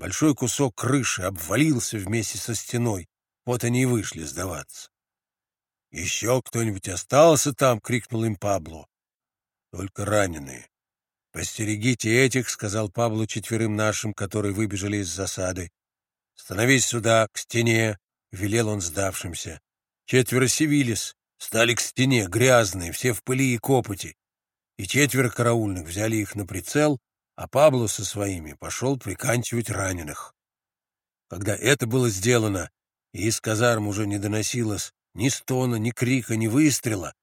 Большой кусок крыши обвалился вместе со стеной. Вот они и вышли сдаваться. «Еще кто-нибудь остался там?» — крикнул им Пабло. «Только раненые. Постерегите этих», — сказал Пабло четверым нашим, которые выбежали из засады. «Становись сюда, к стене», — велел он сдавшимся. Четверо сивилис стали к стене, грязные, все в пыли и копоти. И четверо караульных взяли их на прицел, а Пабло со своими пошел приканчивать раненых. Когда это было сделано, и из казарм уже не доносилось ни стона, ни крика, ни выстрела.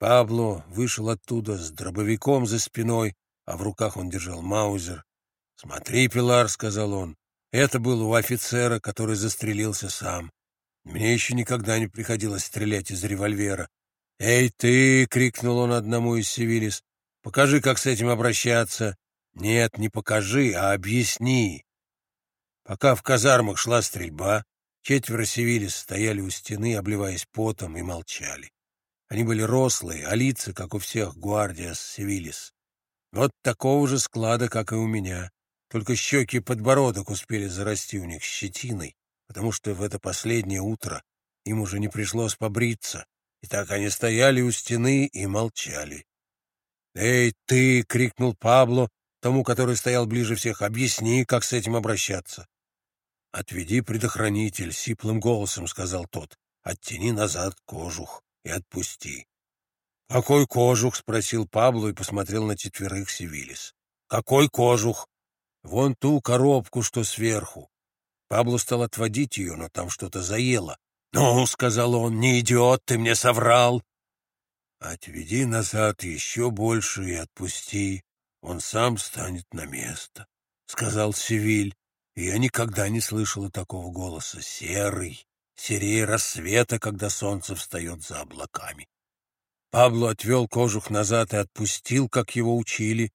Пабло вышел оттуда с дробовиком за спиной, а в руках он держал маузер. «Смотри, Пилар», — сказал он, — «это был у офицера, который застрелился сам. Мне еще никогда не приходилось стрелять из револьвера». «Эй, ты!» — крикнул он одному из Севилис. «Покажи, как с этим обращаться». «Нет, не покажи, а объясни». Пока в казармах шла стрельба, Четверо сивилис стояли у стены, обливаясь потом, и молчали. Они были рослые, а лица, как у всех гвардиас сивилис. Вот такого же склада, как и у меня. Только щеки и подбородок успели зарасти у них щетиной, потому что в это последнее утро им уже не пришлось побриться. И так они стояли у стены и молчали. «Эй, ты!» — крикнул Пабло, тому, который стоял ближе всех. «Объясни, как с этим обращаться». «Отведи предохранитель», — сиплым голосом сказал тот. «Оттяни назад кожух и отпусти». «Какой кожух?» — спросил Пабло и посмотрел на четверых Севилис. «Какой кожух?» «Вон ту коробку, что сверху». Пабло стал отводить ее, но там что-то заело. «Ну», — сказал он, — «не идет, ты мне соврал». «Отведи назад еще больше и отпусти, он сам станет на место», — сказал Севиль. Я никогда не слышала такого голоса. Серый, серее рассвета, когда солнце встает за облаками. Пабло отвел кожух назад и отпустил, как его учили.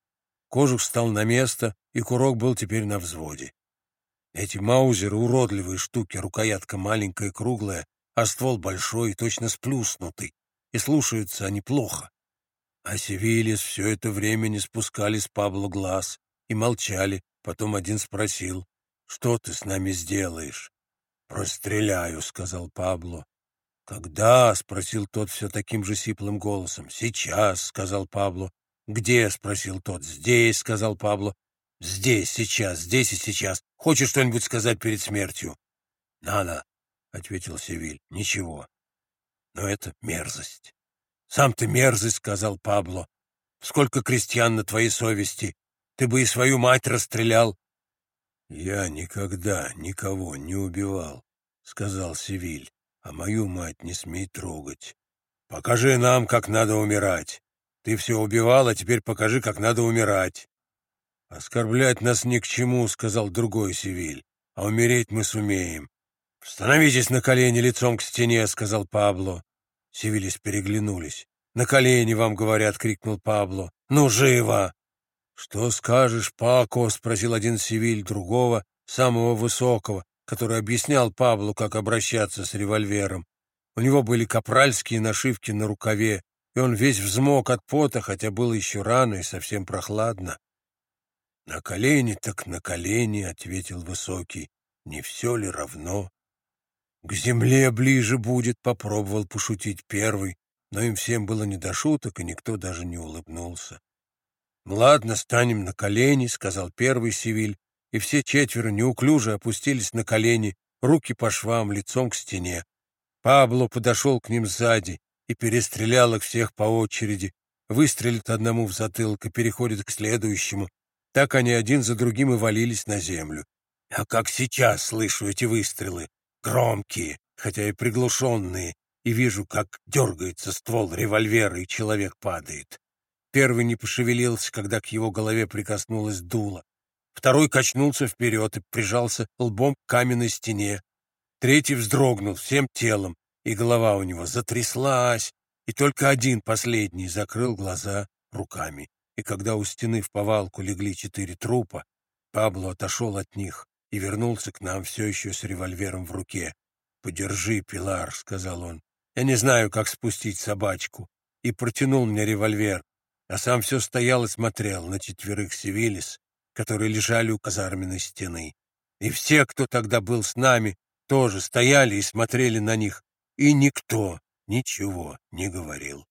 Кожух стал на место, и курок был теперь на взводе. Эти маузеры — уродливые штуки, рукоятка маленькая и круглая, а ствол большой и точно сплюснутый, и слушаются они плохо. А Севилис все это время не спускали с Пабло глаз и молчали. Потом один спросил, что ты с нами сделаешь? Простреляю, сказал Пабло. Когда? спросил тот все таким же сиплым голосом. Сейчас, сказал Пабло. Где? спросил тот. Здесь, сказал Пабло. Здесь, сейчас, здесь и сейчас. Хочешь что-нибудь сказать перед смертью? Надо, ответил Севиль. Ничего. Но это мерзость. Сам ты мерзость, сказал Пабло. Сколько крестьян на твоей совести? Ты бы и свою мать расстрелял. «Я никогда никого не убивал», — сказал Севиль, «а мою мать не смей трогать. Покажи нам, как надо умирать. Ты все убивал, а теперь покажи, как надо умирать». «Оскорблять нас ни к чему», — сказал другой Севиль, «а умереть мы сумеем». «Становитесь на колени лицом к стене», — сказал Пабло. Севилис переглянулись. «На колени вам говорят!» — крикнул Пабло. «Ну, живо!» «Что скажешь, Пако?» — спросил один Севиль другого, самого высокого, который объяснял Паблу, как обращаться с револьвером. У него были капральские нашивки на рукаве, и он весь взмок от пота, хотя было еще рано и совсем прохладно. «На колени так на колени», — ответил Высокий. «Не все ли равно?» «К земле ближе будет», — попробовал пошутить первый, но им всем было не до шуток, и никто даже не улыбнулся. «Ладно, станем на колени», — сказал первый Сивиль, и все четверо неуклюже опустились на колени, руки по швам, лицом к стене. Пабло подошел к ним сзади и перестрелял их всех по очереди, выстрелит одному в затылок и переходит к следующему. Так они один за другим и валились на землю. А как сейчас слышу эти выстрелы, громкие, хотя и приглушенные, и вижу, как дергается ствол револьвера, и человек падает. Первый не пошевелился, когда к его голове прикоснулась дуло. Второй качнулся вперед и прижался лбом к каменной стене. Третий вздрогнул всем телом, и голова у него затряслась, и только один, последний, закрыл глаза руками. И когда у стены в повалку легли четыре трупа, Пабло отошел от них и вернулся к нам все еще с револьвером в руке. «Подержи, Пилар», — сказал он. «Я не знаю, как спустить собачку». И протянул мне револьвер а сам все стоял и смотрел на четверых Севилис, которые лежали у казарменной стены. И все, кто тогда был с нами, тоже стояли и смотрели на них, и никто ничего не говорил.